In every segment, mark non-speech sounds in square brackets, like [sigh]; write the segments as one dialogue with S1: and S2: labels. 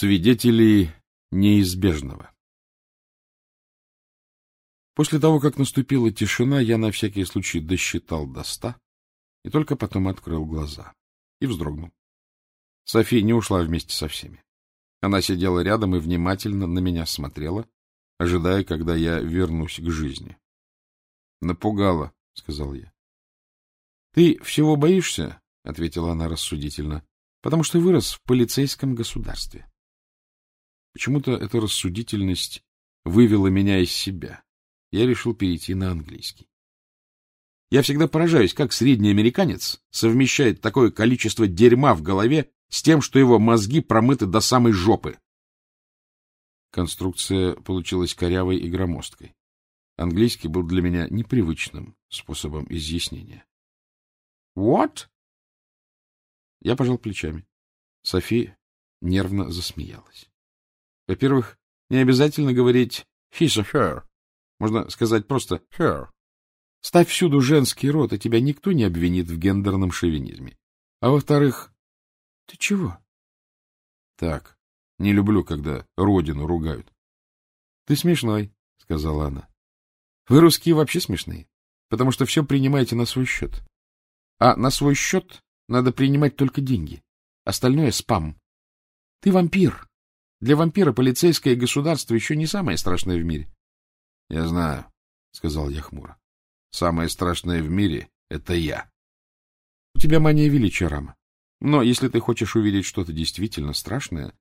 S1: Свидетели неизбежного. После того, как наступила тишина, я на всякий случай досчитал до ста и только потом открыл глаза и вздрогнул. София не ушла вместе со всеми. Она сидела рядом и внимательно на меня смотрела, ожидая, когда я вернусь к жизни. — Напугала, — сказал я. — Ты всего боишься, — ответила она рассудительно, — потому что вырос в полицейском государстве. Почему-то эта рассудительность вывела меня из себя. Я решил перейти на английский. Я всегда поражаюсь, как средний американец совмещает такое количество дерьма в голове с тем, что его мозги промыты до самой жопы. Конструкция получилась корявой и громоздкой. Английский был для меня непривычным способом изъяснения. — What? Я пожал плечами. Софи нервно засмеялась. Во-первых, не обязательно говорить «he's a her». Можно сказать просто «her». Ставь всюду женский род, и тебя никто не обвинит в гендерном шовинизме. А во-вторых, ты чего? Так, не люблю, когда родину ругают. Ты смешной, — сказала она. Вы, русские, вообще смешные, потому что все принимаете на свой счет. А на свой счет надо принимать только деньги. Остальное — спам. Ты вампир, для вампира полицейское государство еще не самое страшное в мире. — Я знаю, — сказал я хмуро. — Самое страшное в мире — это я. — У тебя мания величия, Рама. Но если ты хочешь увидеть что-то действительно страшное,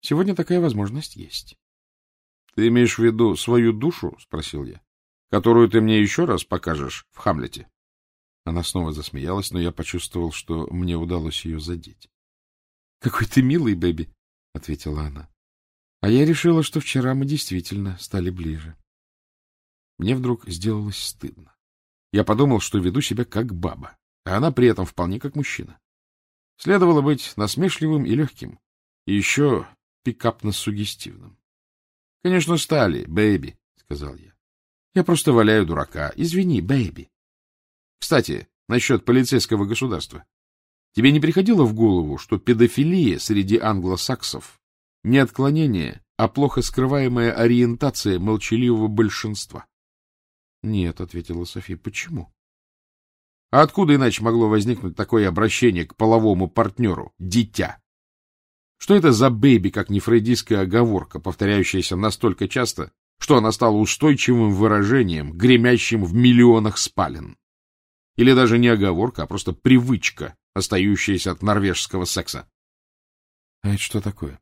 S1: сегодня такая возможность есть. — Ты имеешь в виду свою душу? — спросил я. — Которую ты мне еще раз покажешь в Хамлете? Она снова засмеялась, но я почувствовал, что мне удалось ее задеть. — Какой ты милый, Бэби, — ответила она. А я решила, что вчера мы действительно стали ближе. Мне вдруг сделалось стыдно. Я подумал, что веду себя как баба, а она при этом вполне как мужчина. Следовало быть насмешливым и легким, и еще пикапно-сугестивным. — Конечно, стали, бэйби, — сказал я. — Я просто валяю дурака. Извини, бэйби. Кстати, насчет полицейского государства. Тебе не приходило в голову, что педофилия среди англосаксов не отклонение, а плохо скрываемая ориентация молчаливого большинства. — Нет, — ответила София, — почему? — А откуда иначе могло возникнуть такое обращение к половому партнеру — дитя? Что это за бэби, как не фрейдистская оговорка, повторяющаяся настолько часто, что она стала устойчивым выражением, гремящим в миллионах спален? Или даже не оговорка, а просто привычка, остающаяся от норвежского секса? — А это что такое?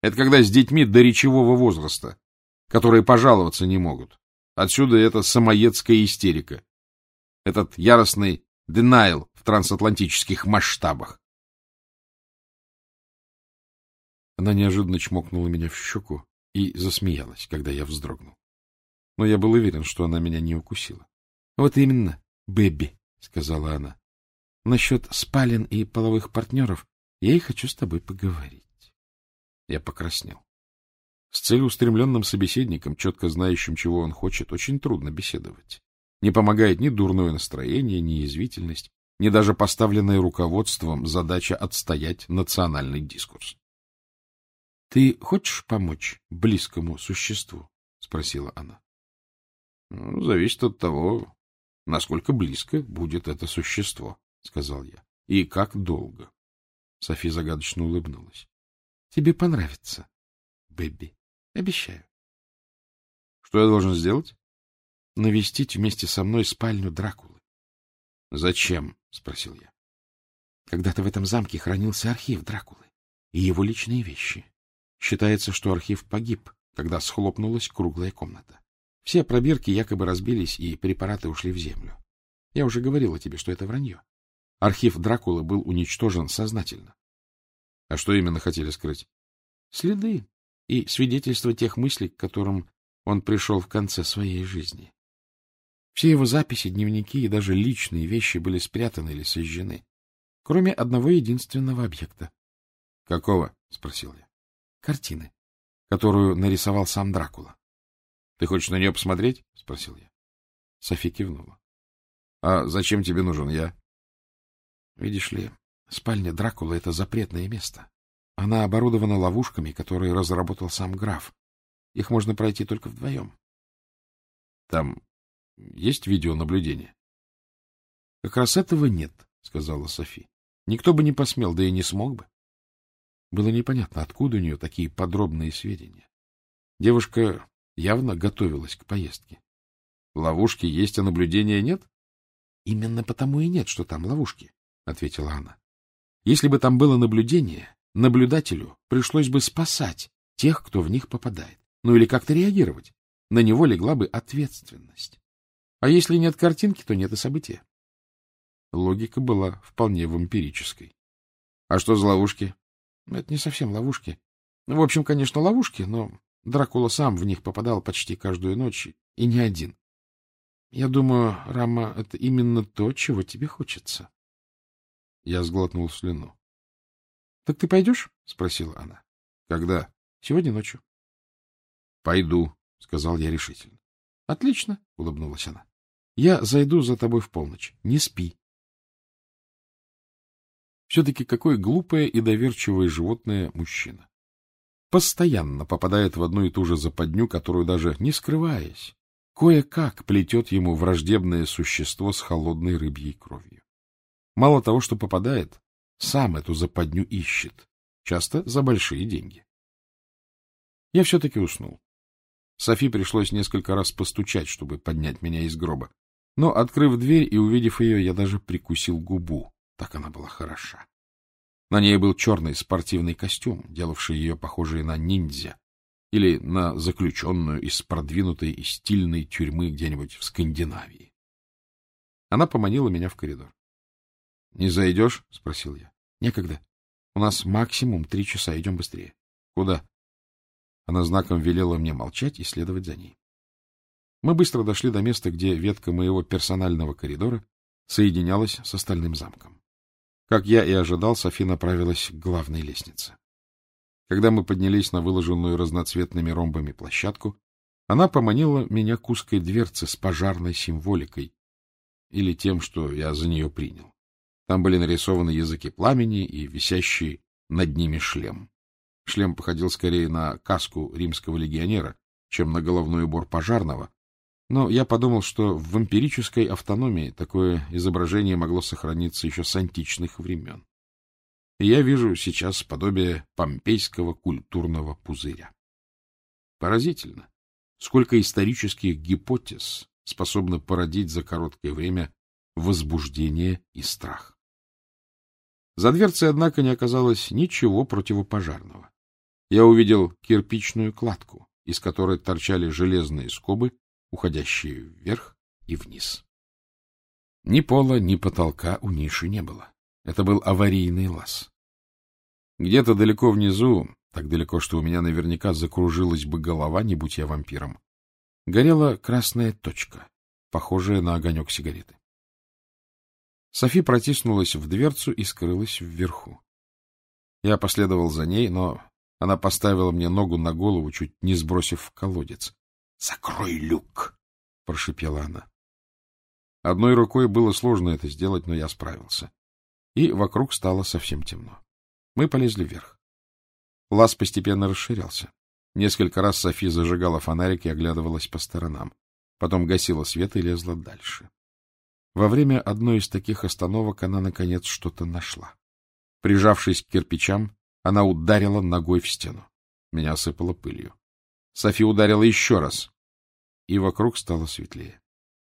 S1: Это когда с детьми до речевого возраста, которые пожаловаться не могут. Отсюда эта самоедская истерика. Этот яростный denial в трансатлантических масштабах. Она неожиданно чмокнула меня в щеку и засмеялась, когда я вздрогнул. Но я был уверен, что она меня не укусила. — Вот именно, Бэби, — сказала она. — Насчет спален и половых партнеров я и хочу с тобой поговорить. Я покраснел. С целеустремленным собеседником, четко знающим, чего он хочет, очень трудно беседовать. Не помогает ни дурное настроение, ни язвительность, ни даже поставленная руководством задача отстоять национальный дискурс. — Ты хочешь помочь близкому существу? — спросила она. — Ну, зависит от того, насколько близко будет это существо, — сказал я. — И как долго. София загадочно улыбнулась. Тебе понравится, Бэби. Обещаю. Что я должен сделать? Навестить вместе со мной спальню Дракулы. Зачем? спросил я. Когда-то в этом замке хранился архив Дракулы и его личные вещи. Считается, что архив погиб, когда схлопнулась круглая комната. Все пробирки якобы разбились, и препараты ушли в землю. Я уже говорила тебе, что это вранье. Архив Дракулы был уничтожен сознательно. А что именно хотели скрыть? Следы и свидетельства тех мыслей, к которым он пришел в конце своей жизни. Все его записи, дневники и даже личные вещи были спрятаны или сожжены, кроме одного единственного объекта. — Какого? — спросил я. — Картины, которую нарисовал сам Дракула. — Ты хочешь на нее посмотреть? — спросил я. Софи кивнула. — А зачем тебе нужен я? — Видишь ли, Спальня Дракулы — это запретное место. Она оборудована ловушками, которые разработал сам граф. Их можно пройти только вдвоем. — Там есть видеонаблюдение? — Как раз этого нет, — сказала Софи. — Никто бы не посмел, да и не смог бы. Было непонятно, откуда у нее такие подробные сведения. Девушка явно готовилась к поездке. Ловушки есть, а наблюдения нет? — Именно потому и нет, что там ловушки, — ответила она. — Если бы там было наблюдение, наблюдателю пришлось бы спасать тех, кто в них попадает. Ну или как-то реагировать. На него легла бы ответственность. А если нет картинки, то нет и события. Логика была вполне вампирической. А что за ловушки? Это не совсем ловушки. В общем, конечно, ловушки, но Дракула сам в них попадал почти каждую ночь, и не один. Я думаю, Рама, это именно то, чего тебе хочется. Я сглотнул слюну. — Так ты пойдешь? — спросила она. — Когда? — Сегодня ночью. — Пойду, — сказал я решительно. — Отлично, — улыбнулась она. — Я зайду за тобой в полночь. Не спи. Все-таки какое глупое и доверчивое животное мужчина. Постоянно попадает в одну и ту же западню, которую даже не скрываясь, кое-как плетет ему враждебное существо с холодной рыбьей кровью. Мало того, что попадает, сам эту западню ищет, часто за большие деньги. Я все-таки уснул. Софи пришлось несколько раз постучать, чтобы поднять меня из гроба. Но, открыв дверь и увидев ее, я даже прикусил губу. Так она была хороша. На ней был черный спортивный костюм, делавший ее похожей на ниндзя или на заключенную из продвинутой и стильной тюрьмы где-нибудь в Скандинавии. Она поманила меня в коридор. — Не зайдешь? — спросил я. — Некогда. У нас максимум три часа, идем быстрее. — Куда? Она знаком велела мне молчать и следовать за ней. Мы быстро дошли до места, где ветка моего персонального коридора соединялась с остальным замком. Как я и ожидал, Софи направилась к главной лестнице. Когда мы поднялись на выложенную разноцветными ромбами площадку, она поманила меня к узкой дверце с пожарной символикой или тем, что я за нее принял. Там были нарисованы языки пламени и висящий над ними шлем. Шлем походил скорее на каску римского легионера, чем на головной убор пожарного, но я подумал, что в вампирической автономии такое изображение могло сохраниться еще с античных времен. И я вижу сейчас подобие помпейского культурного пузыря. Поразительно, сколько исторических гипотез способны породить за короткое время возбуждение и страх. За дверцей, однако, не оказалось ничего противопожарного. Я увидел кирпичную кладку, из которой торчали железные скобы уходящие вверх и вниз. Ни пола, ни потолка у ниши не было. Это был аварийный лаз. Где-то далеко внизу, так далеко, что у меня наверняка закружилась бы голова, не будь я вампиром, горела красная точка, похожая на огонек сигареты. Софи протиснулась в дверцу и скрылась вверху. Я последовал за ней, но она поставила мне ногу на голову, чуть не сбросив в колодец. — Закрой люк! — прошипела она. Одной рукой было сложно это сделать, но я справился. И вокруг стало совсем темно. Мы полезли вверх. Лаз постепенно расширялся. Несколько раз Софи зажигала фонарик и оглядывалась по сторонам. Потом гасила свет и лезла дальше. Во время одной из таких остановок она, наконец, что-то нашла. Прижавшись к кирпичам, она ударила ногой в стену. Меня осыпало пылью. Софи ударила еще раз, и вокруг стало светлее.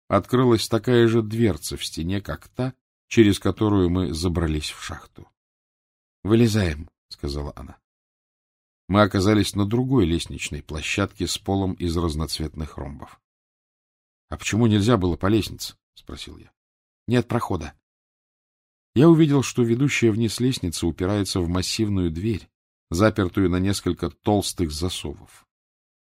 S1: Открылась такая же дверца в стене, как та, через которую мы забрались в шахту. — Вылезаем, — сказала она. Мы оказались на другой лестничной площадке с полом из разноцветных ромбов. — А почему нельзя было по лестнице? — спросил я. — Нет прохода. Я увидел, что ведущая вниз лестница упирается в массивную дверь, запертую на несколько толстых засовов.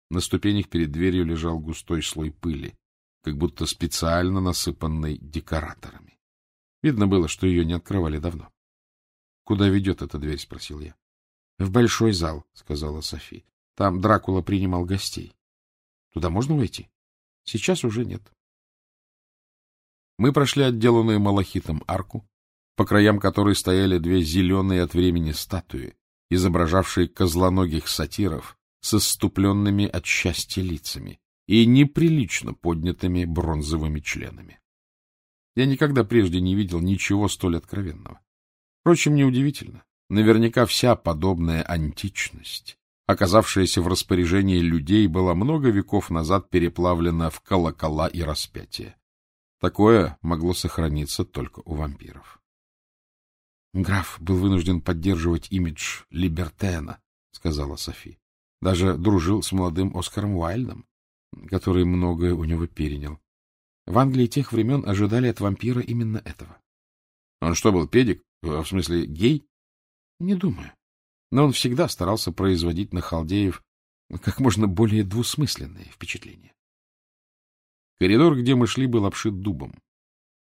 S1: На ступенях перед дверью лежал густой слой пыли, как будто специально насыпанный декораторами. Видно было, что ее не открывали давно. — Куда ведет эта дверь? — спросил я. — В большой зал, — сказала Софи. — Там Дракула принимал гостей. — Туда можно войти? — Сейчас уже нет. Мы прошли отделанную малахитом арку, по краям которой стояли две зеленые от времени статуи, изображавший козлоногих сатиров с исступленными от счастья лицами и неприлично поднятыми бронзовыми членами. Я никогда прежде не видел ничего столь откровенного. Впрочем, неудивительно. Наверняка вся подобная античность, оказавшаяся в распоряжении людей, была много веков назад переплавлена в колокола и распятия. Такое могло сохраниться только у вампиров. Граф был вынужден поддерживать имидж Либертена, — сказала Софи. Даже дружил с молодым Оскаром Уайльдом, который многое у него перенял. В Англии тех времен ожидали от вампира именно этого. Он что, был педик? В смысле, гей? Не думаю. Но он всегда старался производить на халдеев как можно более двусмысленные впечатления. Коридор, где мы шли, был обшит дубом.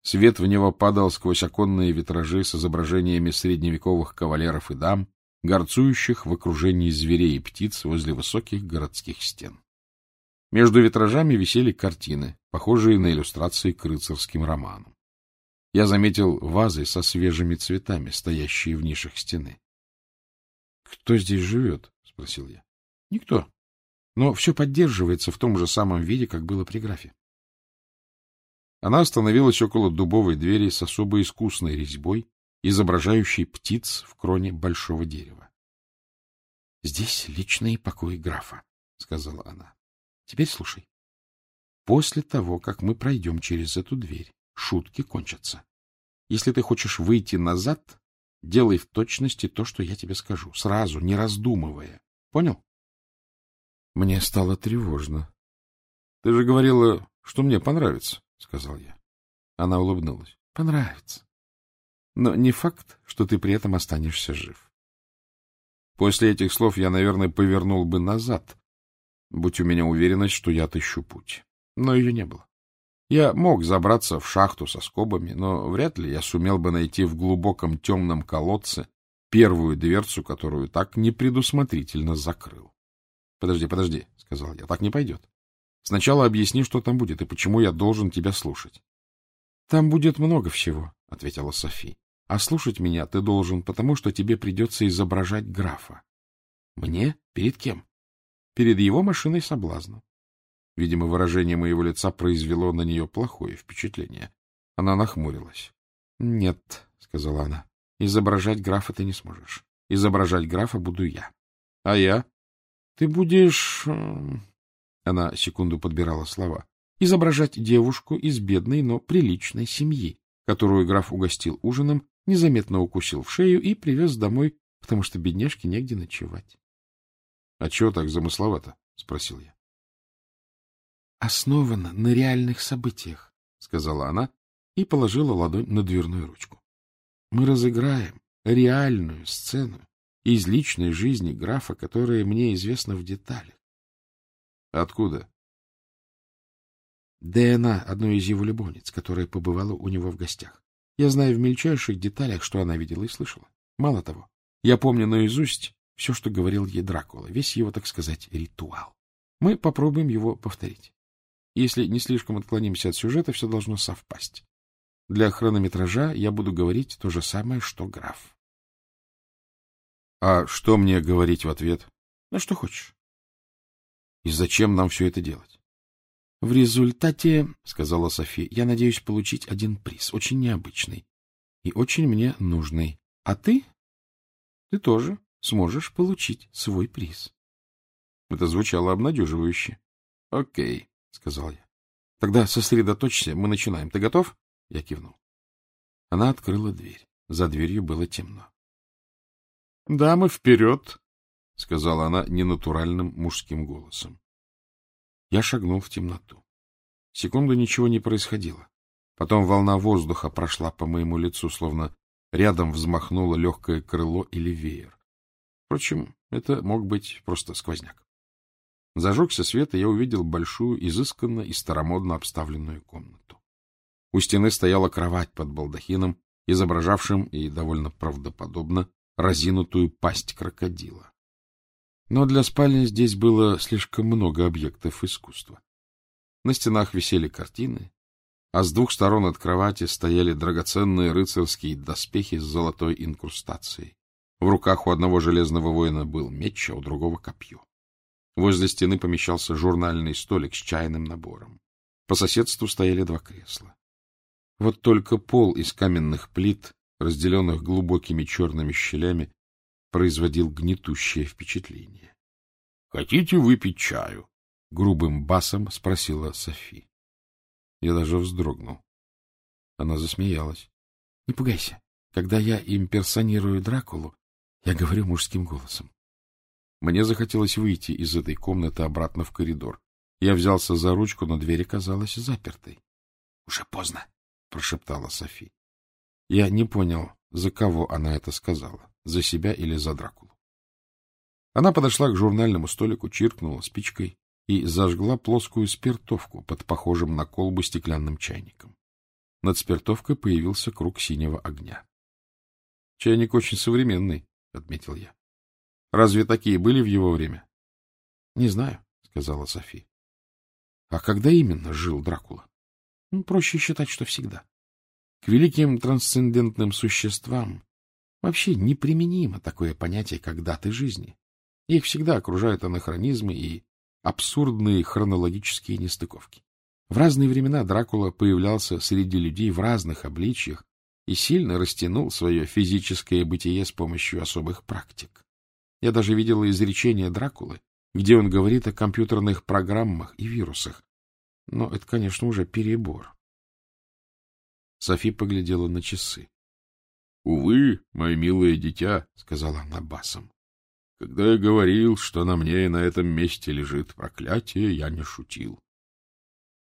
S1: Свет в него падал сквозь оконные витражи с изображениями средневековых кавалеров и дам, горцующих в окружении зверей и птиц возле высоких городских стен. Между витражами висели картины, похожие на иллюстрации к рыцарским романам. Я заметил вазы со свежими цветами, стоящие в нишах стены. — Кто здесь живет? — спросил я. — Никто. Но все поддерживается в том же самом виде, как было при графе. Она остановилась около дубовой двери с особо искусной резьбой, изображающей птиц в кроне большого дерева. — Здесь личные покои графа, — сказала она. — Теперь слушай. После того, как мы пройдем через эту дверь, шутки кончатся. Если ты хочешь выйти назад, делай в точности то, что я тебе скажу, сразу, не раздумывая. Понял? Мне стало тревожно. — Ты же говорила, что мне понравится, — сказал я. Она улыбнулась. — Понравится. Но не факт, что ты при этом останешься жив. После этих слов я, наверное, повернул бы назад, будь у меня уверенность, что я отыщу путь. Но ее не было. Я мог забраться в шахту со скобами, но вряд ли я сумел бы найти в глубоком темном колодце первую дверцу, которую так непредусмотрительно закрыл. — Подожди, подожди, — сказал я, — так не пойдет. Сначала объясни, что там будет и почему я должен тебя слушать. — Там будет много всего, — ответила Софи. — А слушать меня ты должен, потому что тебе придется изображать графа. — Мне? Перед кем? — Перед его машиной соблазна. Видимо, выражение моего лица произвело на нее плохое впечатление. Она нахмурилась. — Нет, — сказала она, — изображать графа ты не сможешь. Изображать графа буду я. — А я? — Ты будешь... Она секунду подбирала слова. — Изображать девушку из бедной, но приличной семьи, которую граф угостил ужином, незаметно укусил в шею и привез домой, потому что бедняжке негде ночевать. — А чего так замысловато? — спросил я основана на реальных событиях, — сказала она и положила ладонь на дверную ручку. Мы разыграем реальную сцену из личной жизни графа, которая мне известна в деталях. — Откуда? ДНА одной из его любовниц, которая побывала у него в гостях. Я знаю в мельчайших деталях, что она видела и слышала. Мало того, я помню наизусть все, что говорил ей Дракула, весь его, так сказать, ритуал. Мы попробуем его повторить. Если не слишком отклонимся от сюжета, все должно совпасть. Для хронометража я буду говорить то же самое, что граф. — А что мне говорить в ответ? — Ну, что хочешь. — И зачем нам все это делать? — В результате, — сказала София, — я надеюсь получить один приз, очень необычный и очень мне нужный. А ты? Ты тоже сможешь получить свой приз. Это звучало обнадеживающе. — Окей. — сказал я. — Тогда сосредоточься, мы начинаем. Ты готов? Я кивнул. Она открыла дверь. За дверью было темно. — Дамы, вперед! — сказала она ненатуральным мужским голосом. Я шагнул в темноту. Секунду ничего не происходило. Потом волна воздуха прошла по моему лицу, словно рядом взмахнуло легкое крыло или веер. Впрочем, это мог быть просто сквозняк. Зажегся свет, и я увидел большую, изысканно и старомодно обставленную комнату. У стены стояла кровать под балдахином, изображавшим, и довольно правдоподобно, разинутую пасть крокодила. Но для спальни здесь было слишком много объектов искусства. На стенах висели картины, а с двух сторон от кровати стояли драгоценные рыцарские доспехи с золотой инкрустацией. В руках у одного железного воина был меч, а у другого — копье. Возле стены помещался журнальный столик с чайным набором. По соседству стояли два кресла. Вот только пол из каменных плит, разделенных глубокими черными щелями, производил гнетущее впечатление. — Хотите выпить чаю? — грубым басом спросила Софи. Я даже вздрогнул. Она засмеялась. — Не пугайся. Когда я имперсонирую Дракулу, я говорю мужским голосом. Мне захотелось выйти из этой комнаты обратно в коридор. Я взялся за ручку, но дверь оказалась запертой. — Уже поздно, — прошептала Софи. Я не понял, за кого она это сказала, за себя или за Дракулу. Она подошла к журнальному столику, чиркнула спичкой и зажгла плоскую спиртовку под похожим на колбу стеклянным чайником. Над спиртовкой появился круг синего огня. — Чайник очень современный, — отметил я. — Разве такие были в его время? — Не знаю, — сказала Софи. — А когда именно жил Дракула? Ну, проще считать, что всегда. К великим трансцендентным существам вообще неприменимо такое понятие, как даты жизни. Их всегда окружают анахронизмы и абсурдные хронологические нестыковки. В разные времена Дракула появлялся среди людей в разных обличьях и сильно растянул свое физическое бытие с помощью особых практик. Я даже видел изречение Дракулы, где он говорит о компьютерных программах и вирусах. Но это, конечно, уже перебор. Софи поглядела на часы. — Увы, мое милое дитя, — сказала она басом. — Когда я говорил, что на мне и на этом месте лежит проклятие, я не шутил.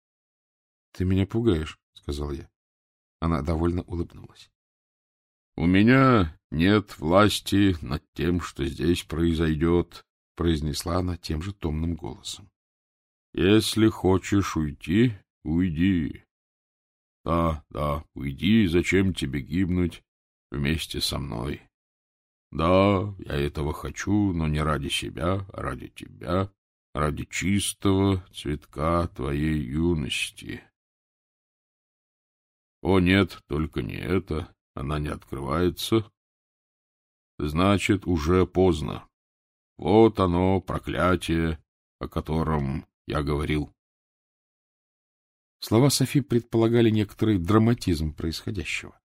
S1: — Ты меня пугаешь, — сказал я. Она довольно улыбнулась. — У меня нет власти над тем, что здесь произойдет, — произнесла она тем же томным голосом. — Если хочешь уйти, уйди. Да, да, уйди, зачем тебе гибнуть вместе со мной? Да, я этого хочу, но не ради себя, а ради тебя, ради чистого цветка твоей юности. О, нет, только не это. Она не открывается. Значит, уже поздно. Вот оно, проклятие, о котором я говорил. Слова Софи предполагали некоторый драматизм происходящего.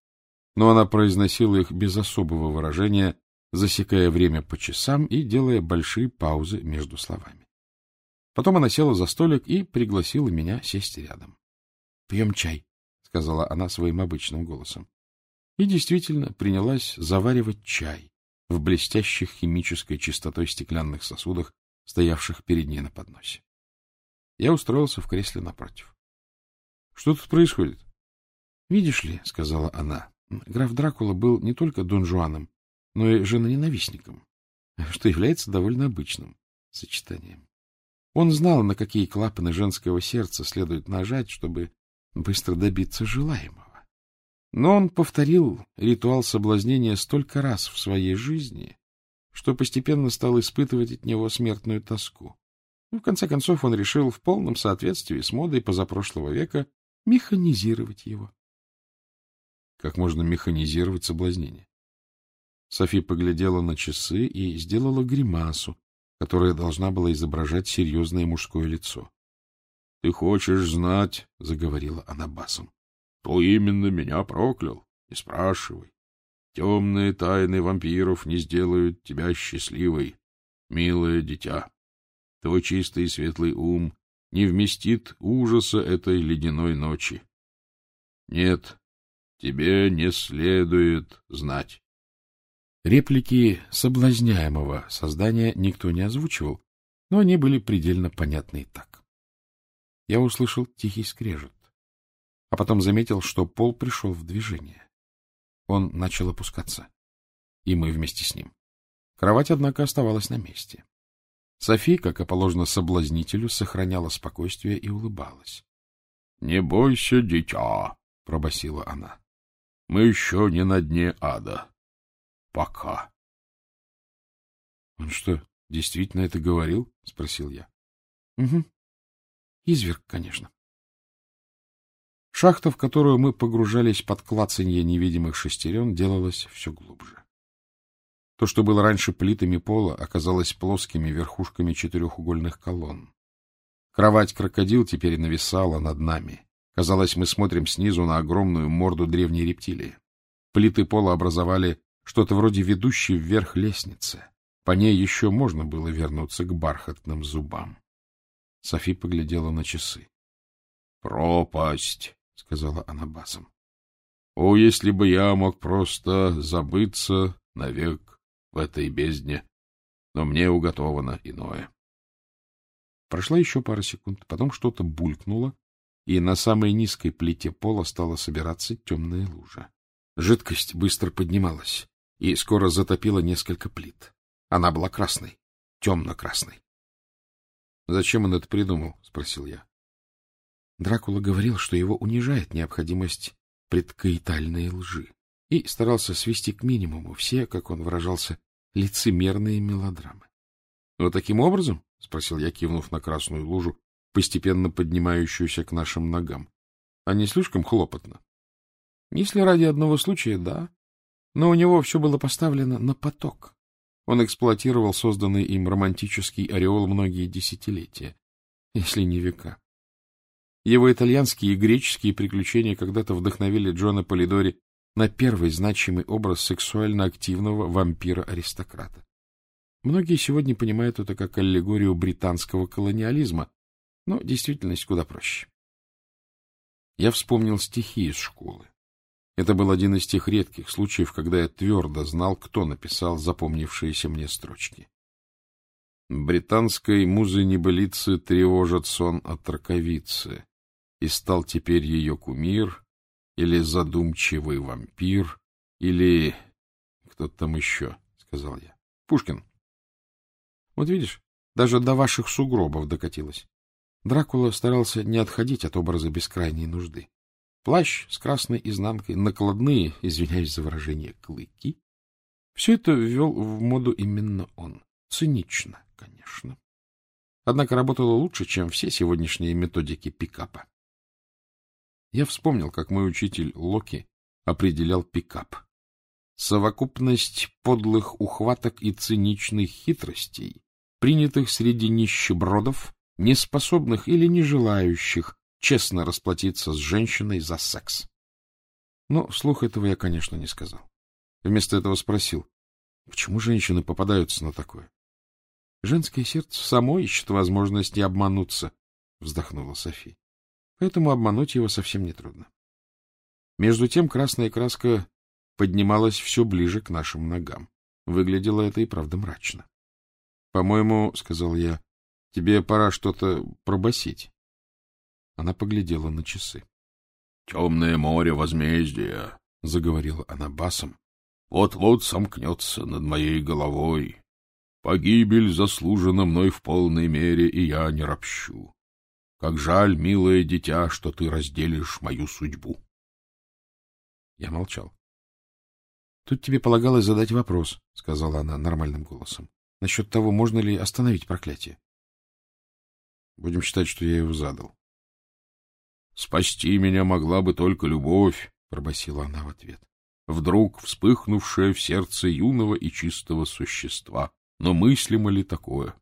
S1: Но она произносила их без особого выражения, засекая время по часам и делая большие паузы между словами. Потом она села за столик и пригласила меня сесть рядом. — Пьем чай, сказала она своим обычным голосом. И действительно принялась заваривать чай в блестящих химической чистотой стеклянных сосудах, стоявших перед ней на подносе. Я устроился в кресле напротив. — Что тут происходит? — Видишь ли, — сказала она, — граф Дракула был не только Дон Жуаном, но и женоненавистником, [laughs] что является довольно обычным сочетанием. Он знал, на какие клапаны женского сердца следует нажать, чтобы быстро добиться желаемого. Но он повторил ритуал соблазнения столько раз в своей жизни, что постепенно стал испытывать от него смертную тоску. И в конце концов он решил в полном соответствии с модой позапрошлого века механизировать его. Как можно механизировать соблазнение? Софи поглядела на часы и сделала гримасу, которая должна была изображать серьезное мужское лицо. — Ты хочешь знать, — заговорила она басом, — кто именно меня проклял? Не спрашивай. Темные тайны вампиров не сделают тебя счастливой, милое дитя. Твой чистый и светлый ум не вместит ужаса этой ледяной ночи. Нет, тебе не следует знать. Реплики соблазняемого создания никто не озвучивал, но они были предельно понятны и так я услышал тихий скрежет, а потом заметил, что пол пришел в движение. Он начал опускаться, и мы вместе с ним. Кровать, однако, оставалась на месте. Софи, как и положено соблазнителю, сохраняла спокойствие и улыбалась. — Не бойся, дитя, — пробасила она. — Мы еще не на дне ада. Пока. — Он что, действительно это говорил? — спросил я. — Угу, Изверг, конечно. Шахта, в которую мы погружались под клацанье невидимых шестерен, делалась все глубже. То, что было раньше плитами пола, оказалось плоскими верхушками четырехугольных колонн. Кровать-крокодил теперь нависала над нами. Казалось, мы смотрим снизу на огромную морду древней рептилии. Плиты пола образовали что-то вроде ведущей вверх лестницы. По ней еще можно было вернуться к бархатным зубам. Софи поглядела на часы. — Пропасть, — сказала она басом. — О, если бы я мог просто забыться навек в этой бездне, но мне уготовано иное. Прошла еще пара секунд, потом что-то булькнуло, и на самой низкой плите пола стала собираться темная лужа. Жидкость быстро поднималась и скоро затопила несколько плит. Она была красной, темно-красной. — Зачем он это придумал? — спросил я. Дракула говорил, что его унижает необходимость предкаитальной лжи и старался свести к минимуму все, как он выражался, лицемерные мелодрамы. — Вот таким образом? — спросил я, кивнув на красную лужу, постепенно поднимающуюся к нашим ногам. — А не слишком хлопотно? — Если ради одного случая, да. Но у него все было поставлено на поток. Он эксплуатировал созданный им романтический ореол многие десятилетия, если не века. Его итальянские и греческие приключения когда-то вдохновили Джона Полидори на первый значимый образ сексуально активного вампира-аристократа. Многие сегодня понимают это как аллегорию британского колониализма, но действительность куда проще. Я вспомнил стихи из школы. Это был один из тех редких случаев, когда я твердо знал, кто написал запомнившиеся мне строчки. Британской музы небылицы тревожит сон от раковицы, и стал теперь ее кумир, или задумчивый вампир, или кто-то там еще, — сказал я. Пушкин. Вот видишь, даже до ваших сугробов докатилась. Дракула старался не отходить от образа бескрайней нужды. Плащ с красной изнанкой, накладные, извиняюсь за выражение, клыки. Все это ввел в моду именно он. Цинично, конечно. Однако работало лучше, чем все сегодняшние методики пикапа. Я вспомнил, как мой учитель Локи определял пикап. Совокупность подлых ухваток и циничных хитростей, принятых среди нищебродов, неспособных или не желающих честно расплатиться с женщиной за секс. Но вслух этого я, конечно, не сказал. Вместо этого спросил, почему женщины попадаются на такое? Женское сердце само ищет возможности обмануться, вздохнула София. Поэтому обмануть его совсем нетрудно. Между тем красная краска поднималась все ближе к нашим ногам. Выглядело это и правда мрачно. — По-моему, — сказал я, — тебе пора что-то пробасить. Она поглядела на часы. — Темное море возмездия, — заговорила она басом, — вот-вот сомкнется над моей головой. Погибель заслужена мной в полной мере, и я не ропщу. Как жаль, милое дитя, что ты разделишь мою судьбу. Я молчал. — Тут тебе полагалось задать вопрос, — сказала она нормальным голосом, — насчет того, можно ли остановить проклятие. Будем считать, что я его задал. — Спасти меня могла бы только любовь, — пробасила она в ответ. Вдруг вспыхнувшая в сердце юного и чистого существа. Но мыслимо ли такое?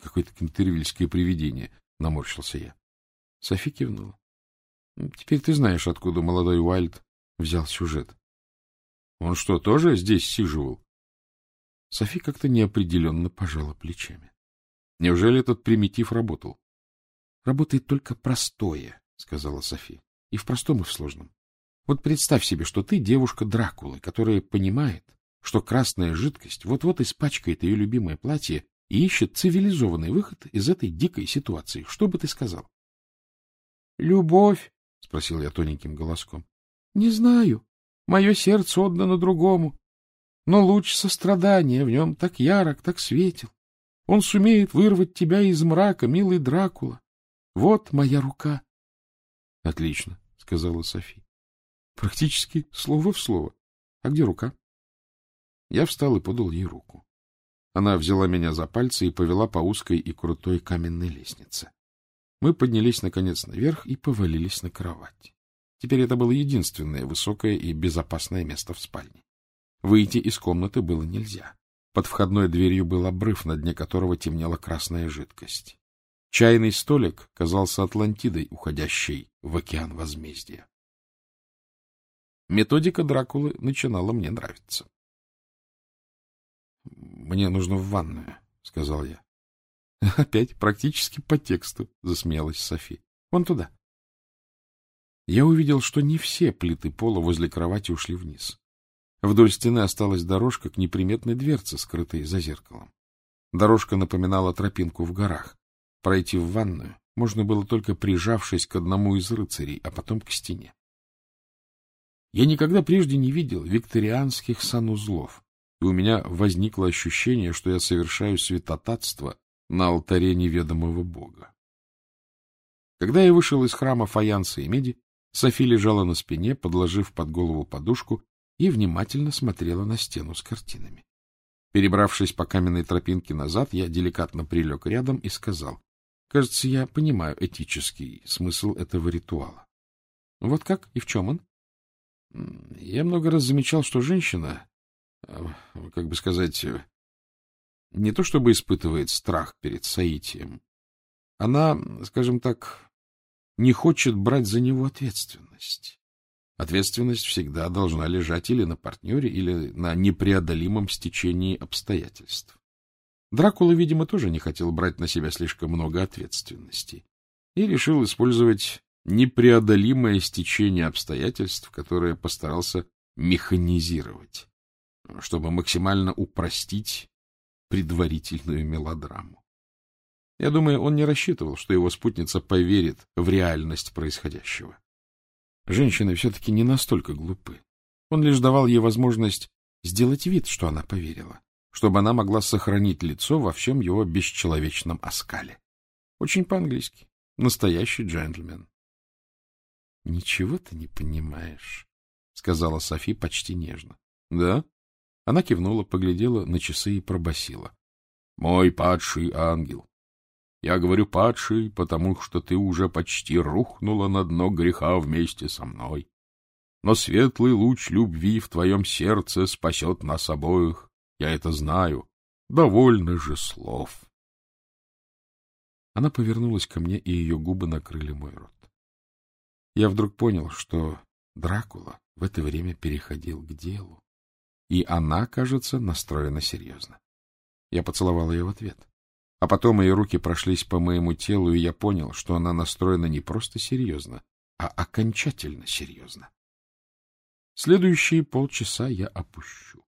S1: Какое-то кентервильское привидение, — наморщился я. Софи кивнула. — Теперь ты знаешь, откуда молодой Уайльд взял сюжет. Он что, тоже здесь сиживал? Софи как-то неопределенно пожала плечами. Неужели этот примитив работал? — Работает только простое, — сказала Софи. — И в простом, и в сложном. Вот представь себе, что ты девушка Дракулы, которая понимает, что красная жидкость вот-вот испачкает ее любимое платье и ищет цивилизованный выход из этой дикой ситуации. Что бы ты сказал? — Любовь, — спросил я тоненьким голоском. — Не знаю. Мое сердце отдано другому. Но луч сострадания в нем так ярок, так светил. Он сумеет вырвать тебя из мрака, милый Дракула. Вот моя рука. — Отлично, — сказала Софи. — Практически слово в слово. А где рука? Я встал и подал ей руку. Она взяла меня за пальцы и повела по узкой и крутой каменной лестнице. Мы поднялись, наконец, наверх и повалились на кровать. Теперь это было единственное высокое и безопасное место в спальне. Выйти из комнаты было нельзя. Под входной дверью был обрыв, на дне которого темнела красная жидкость. Чайный столик казался Атлантидой, уходящей в океан возмездия. Методика Дракулы начинала мне нравиться. — Мне нужно в ванную, — сказал я. — Опять практически по тексту, — засмеялась Софи. — Вон туда. Я увидел, что не все плиты пола возле кровати ушли вниз. Вдоль стены осталась дорожка к неприметной дверце, скрытой за зеркалом. Дорожка напоминала тропинку в горах. Пройти в ванную можно было только прижавшись к одному из рыцарей, а потом к стене. Я никогда прежде не видел викторианских санузлов, и у меня возникло ощущение, что я совершаю святотатство на алтаре неведомого бога. Когда я вышел из храма фаянса и меди, Софи лежала на спине, подложив под голову подушку и внимательно смотрела на стену с картинами. Перебравшись по каменной тропинке назад, я деликатно прилег рядом и сказал, «Кажется, я понимаю этический смысл этого ритуала». «Вот как? И в чем он?» «Я много раз замечал, что женщина, э, как бы сказать, не то чтобы испытывает страх перед соитием, она, скажем так, не хочет брать за него ответственность. Ответственность всегда должна лежать или на партнере, или на непреодолимом стечении обстоятельств. Дракула, видимо, тоже не хотел брать на себя слишком много ответственности и решил использовать непреодолимое стечение обстоятельств, которое постарался механизировать, чтобы максимально упростить предварительную мелодраму. Я думаю, он не рассчитывал, что его спутница поверит в реальность происходящего. Женщины все-таки не настолько глупы. Он лишь давал ей возможность сделать вид, что она поверила, чтобы она могла сохранить лицо во всем его бесчеловечном оскале. Очень по-английски. Настоящий джентльмен. — Ничего ты не понимаешь, — сказала Софи почти нежно. — Да? Она кивнула, поглядела на часы и пробасила. — Мой падший ангел, я говорю падший, потому что ты уже почти рухнула на дно греха вместе со мной. Но светлый луч любви в твоем сердце спасет нас обоих. Я это знаю. Довольно же слов. Она повернулась ко мне, и ее губы накрыли мой рот. Я вдруг понял, что Дракула в это время переходил к делу, и она, кажется, настроена серьезно. Я поцеловал ее в ответ. А потом мои руки прошлись по моему телу, и я понял, что она настроена не просто серьезно, а окончательно серьезно. Следующие полчаса я опущу.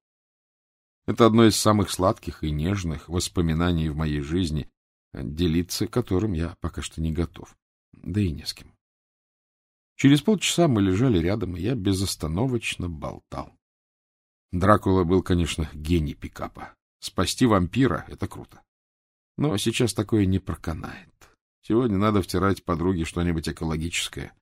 S1: Это одно из самых сладких и нежных воспоминаний в моей жизни, делиться которым я пока что не готов, да и не с кем. Через полчаса мы лежали рядом, и я безостановочно болтал. Дракула был, конечно, гений пикапа. Спасти вампира — это круто. Но сейчас такое не проканает. Сегодня надо втирать подруге что-нибудь экологическое,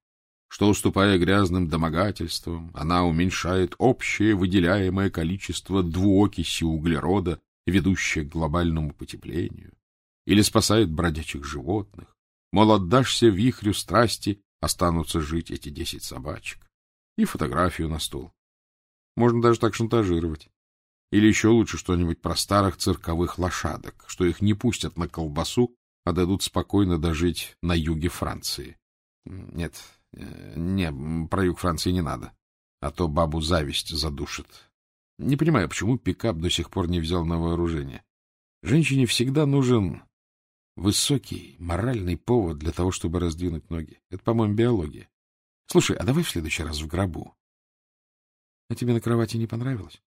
S1: что, уступая грязным домогательствам, она уменьшает общее выделяемое количество двуокиси углерода, ведущее к глобальному потеплению, или спасает бродячих животных. Мол, отдашься вихрю страсти, останутся жить эти десять собачек. И фотографию на стол. Можно даже так шантажировать. Или еще лучше что-нибудь про старых цирковых лошадок, что их не пустят на колбасу, а дадут спокойно дожить на юге Франции. Нет, э, не, про юг Франции не надо, а то бабу зависть задушит. Не понимаю, почему пикап до сих пор не взял на вооружение. Женщине всегда нужен высокий моральный повод для того, чтобы раздвинуть ноги. Это, по-моему, биология. Слушай, а давай в следующий раз в гробу. А тебе на кровати не понравилось?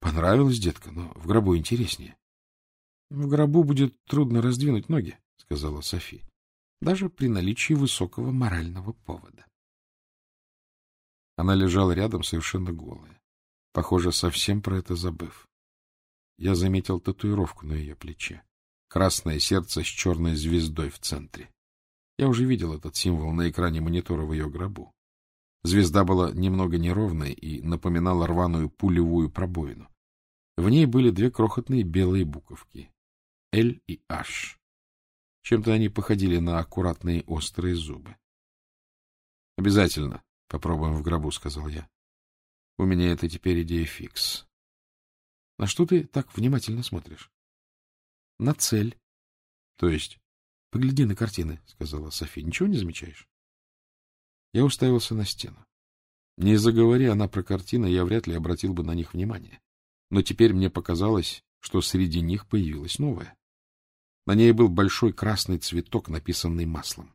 S1: Понравилось, детка, но в гробу интереснее. — В гробу будет трудно раздвинуть ноги, — сказала Софи, — даже при наличии высокого морального повода. Она лежала рядом, совершенно голая, похоже, совсем про это забыв. Я заметил татуировку на ее плече. Красное сердце с черной звездой в центре. Я уже видел этот символ на экране монитора в ее гробу. Звезда была немного неровной и напоминала рваную пулевую пробоину. В ней были две крохотные белые буковки — L и H. Чем-то они походили на аккуратные острые зубы. — Обязательно попробуем в гробу, — сказал я. — У меня это теперь идея фикс. На что ты так внимательно смотришь? — На цель. — То есть? — Погляди на картины, — сказала София. — Ничего не замечаешь? Я уставился на стену. Не заговори она про картины, я вряд ли обратил бы на них внимание. Но теперь мне показалось, что среди них появилась новая. На ней был большой красный цветок, написанный маслом.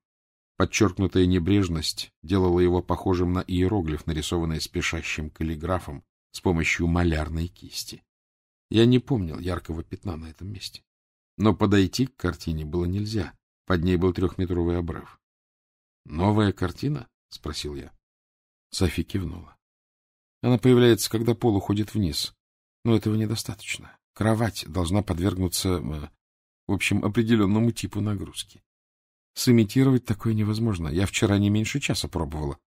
S1: Подчеркнутая небрежность делала его похожим на иероглиф, нарисованный спешащим каллиграфом с помощью малярной кисти. Я не помнил яркого пятна на этом месте. Но подойти к картине было нельзя. Под ней был трехметровый обрыв. — Новая картина? — спросил я. Софи кивнула. Она появляется, когда пол уходит вниз. Но этого недостаточно. Кровать должна подвергнуться, э, в общем, определенному типу нагрузки. Сымитировать такое невозможно. Я вчера не меньше часа пробовала,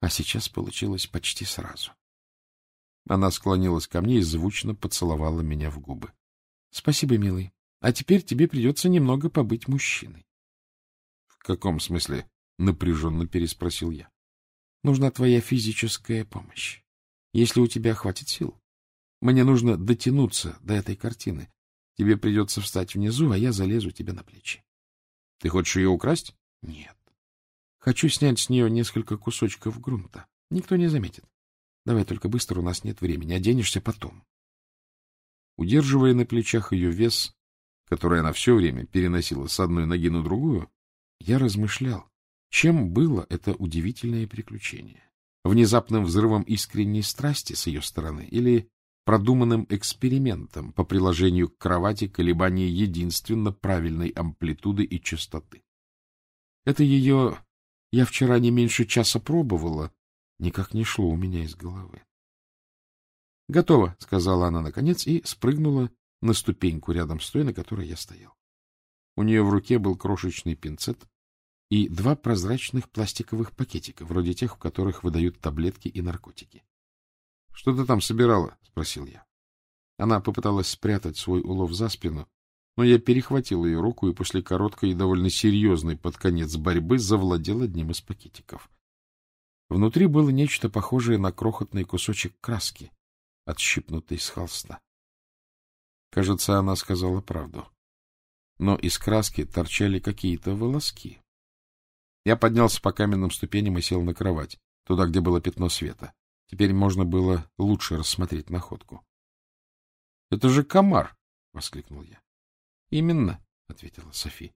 S1: а сейчас получилось почти сразу. Она склонилась ко мне и звучно поцеловала меня в губы. — Спасибо, милый. А теперь тебе придется немного побыть мужчиной. — В каком смысле? — напряженно переспросил я. — Нужна твоя физическая помощь, если у тебя хватит сил. Мне нужно дотянуться до этой картины. Тебе придется встать внизу, а я залезу тебе на плечи. Ты хочешь ее украсть? Нет. Хочу снять с нее несколько кусочков грунта. Никто не заметит. Давай только быстро, у нас нет времени. Оденешься потом. Удерживая на плечах ее вес, который она все время переносила с одной ноги на другую, я размышлял, чем было это удивительное приключение. Внезапным взрывом искренней страсти с ее стороны или продуманным экспериментом по приложению к кровати колебания единственно правильной амплитуды и частоты. Это ее «я вчера не меньше часа пробовала» никак не шло у меня из головы. «Готово», — сказала она наконец и спрыгнула на ступеньку рядом с той, на которой я стоял. У нее в руке был крошечный пинцет и два прозрачных пластиковых пакетика, вроде тех, в которых выдают таблетки и наркотики. — Что ты там собирала? — спросил я. Она попыталась спрятать свой улов за спину, но я перехватил ее руку и после короткой и довольно серьезной под конец борьбы завладел одним из пакетиков. Внутри было нечто похожее на крохотный кусочек краски, отщипнутый с холста. Кажется, она сказала правду. Но из краски торчали какие-то волоски. Я поднялся по каменным ступеням и сел на кровать, туда, где было пятно света. Теперь можно было лучше рассмотреть находку. — Это же комар! — воскликнул я. — Именно, — ответила Софи.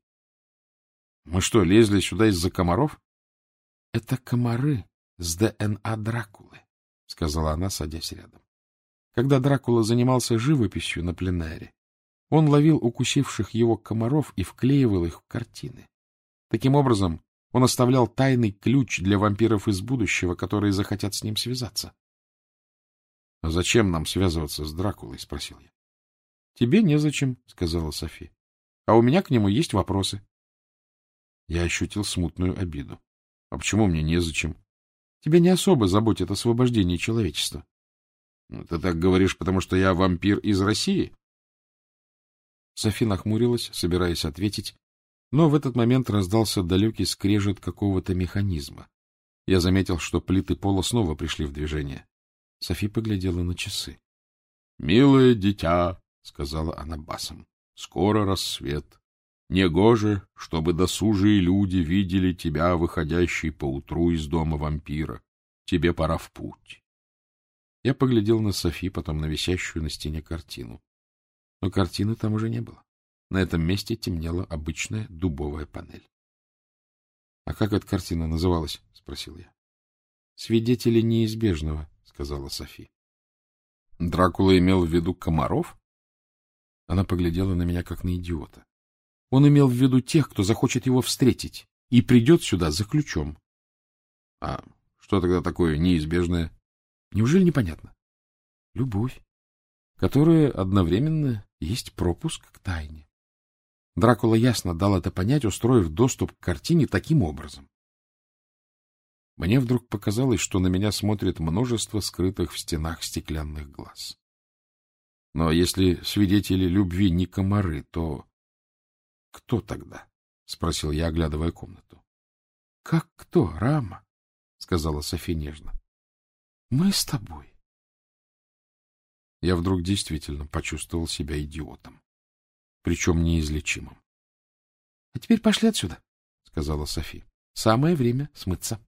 S1: — Мы что, лезли сюда из-за комаров? — Это комары с ДНА Дракулы, — сказала она, садясь рядом. Когда Дракула занимался живописью на пленэре, он ловил укусивших его комаров и вклеивал их в картины. Таким образом, он оставлял тайный ключ для вампиров из будущего, которые захотят с ним связаться. — А зачем нам связываться с Дракулой? — спросил я. — Тебе незачем, — сказала Софи. — А у меня к нему есть вопросы. Я ощутил смутную обиду. — А почему мне незачем? Тебя не особо заботит освобождение человечества. Ну, — Ты так говоришь, потому что я вампир из России? Софи нахмурилась, собираясь ответить, но в этот момент раздался далекий скрежет какого-то механизма. Я заметил, что плиты пола снова пришли в движение. Софи поглядела на часы. — Милое дитя, — сказала она басом, — скоро рассвет. Негоже, чтобы досужие люди видели тебя, выходящей поутру из дома вампира. Тебе пора в путь. Я поглядел на Софи, потом на висящую на стене картину. Но картины там уже не было. На этом месте темнела обычная дубовая панель. — А как эта картина называлась? — спросил я. — Свидетели неизбежного, — сказала Софи. — Дракула имел в виду комаров? Она поглядела на меня, как на идиота. Он имел в виду тех, кто захочет его встретить и придет сюда за ключом. — А что тогда такое неизбежное? Неужели непонятно? — Любовь, которая одновременно есть пропуск к тайне. Дракула ясно дал это понять, устроив доступ к картине таким образом. Мне вдруг показалось, что на меня смотрит множество скрытых в стенах стеклянных глаз. Но если свидетели любви не комары, то кто тогда? — спросил я, оглядывая комнату. — Как кто, Рама? — сказала София нежно. — Мы с тобой. Я вдруг действительно почувствовал себя идиотом. Причем неизлечимым. — А теперь пошли отсюда, — сказала Софи. — Самое время смыться.